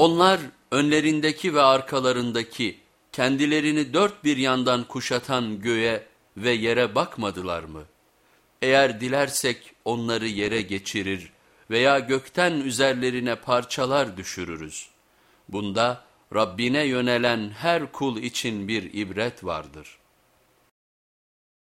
Onlar önlerindeki ve arkalarındaki kendilerini dört bir yandan kuşatan göğe ve yere bakmadılar mı? Eğer dilersek onları yere geçirir veya gökten üzerlerine parçalar düşürürüz. Bunda Rabbine yönelen her kul için bir ibret vardır.''